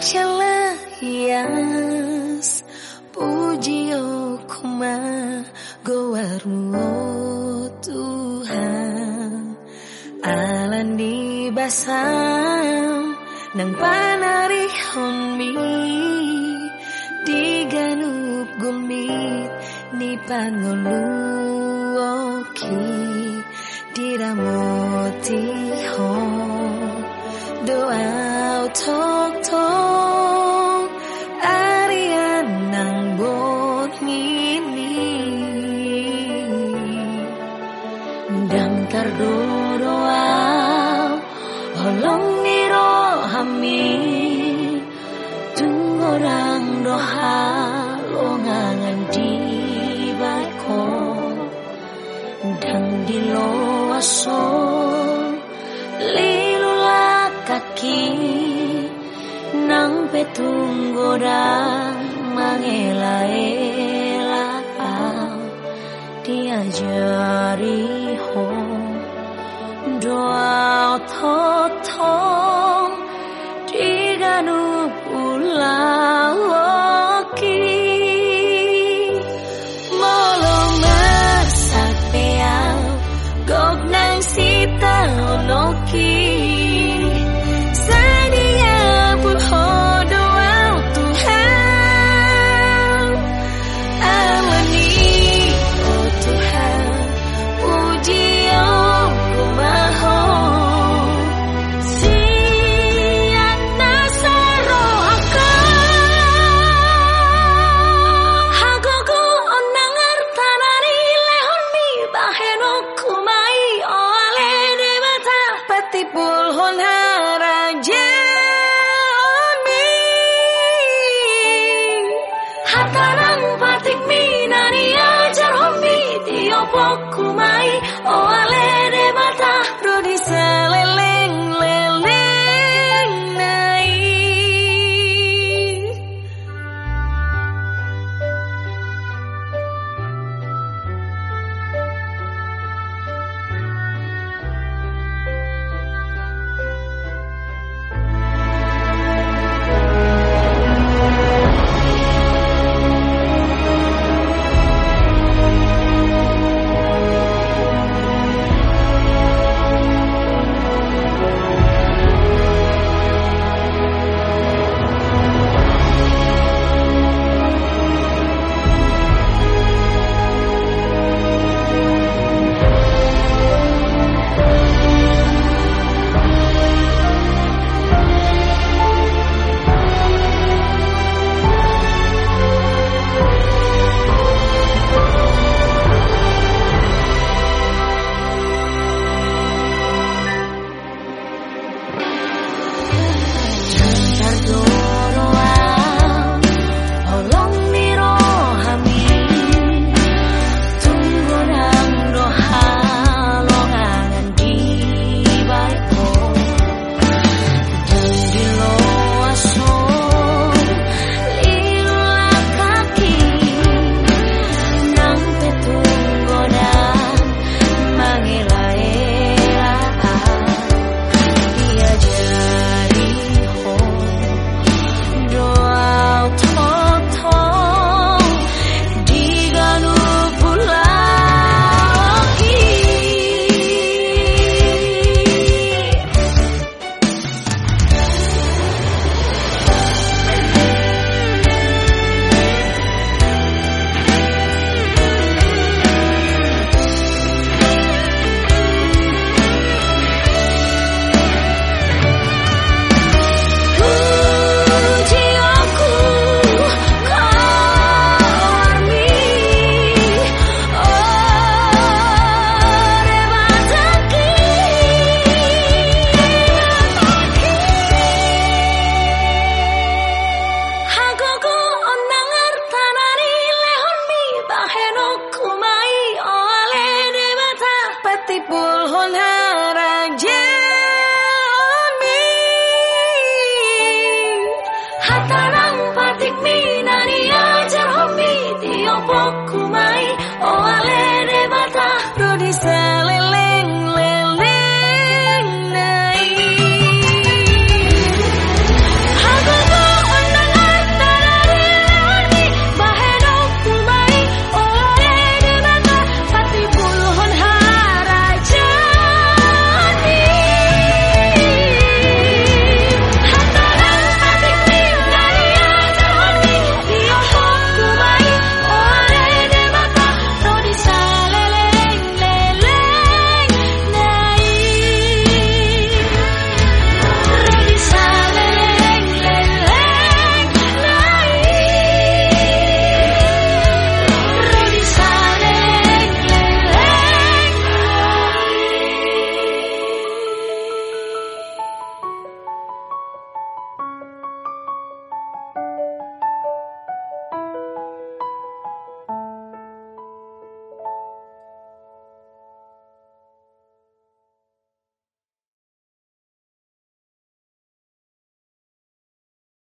Angela hias Pujio kuma gowarmu Tuhan. Alan di basam Nang panarihon mi Diganup gumit Ni pangoluoki Diramoti kami Tunggorang doha longangan di baiko Dang di loa loasol Lilula kaki Nang petung petunggodang mangela-ela Dia Diajari ho Doa thoi okumai oale